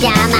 llama.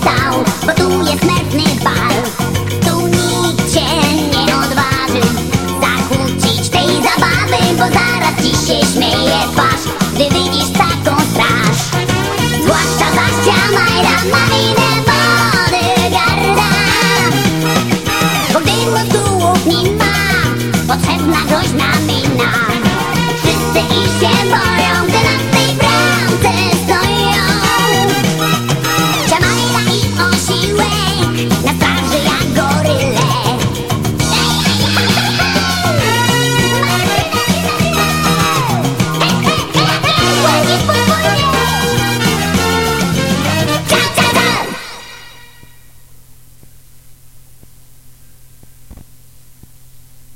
stał, bo tu jest mętny bal. Tu nikt cię nie odważy zakłócić tej zabawy, bo zaraz ci się śmieje twarz, gdy widzisz taką straż. Zwłaszcza zaścia Majra ma winę bodygarda, bo gdy mozgów nie ma, potrzebna groźna mina. Wszyscy i się boją, gdy na tej prawie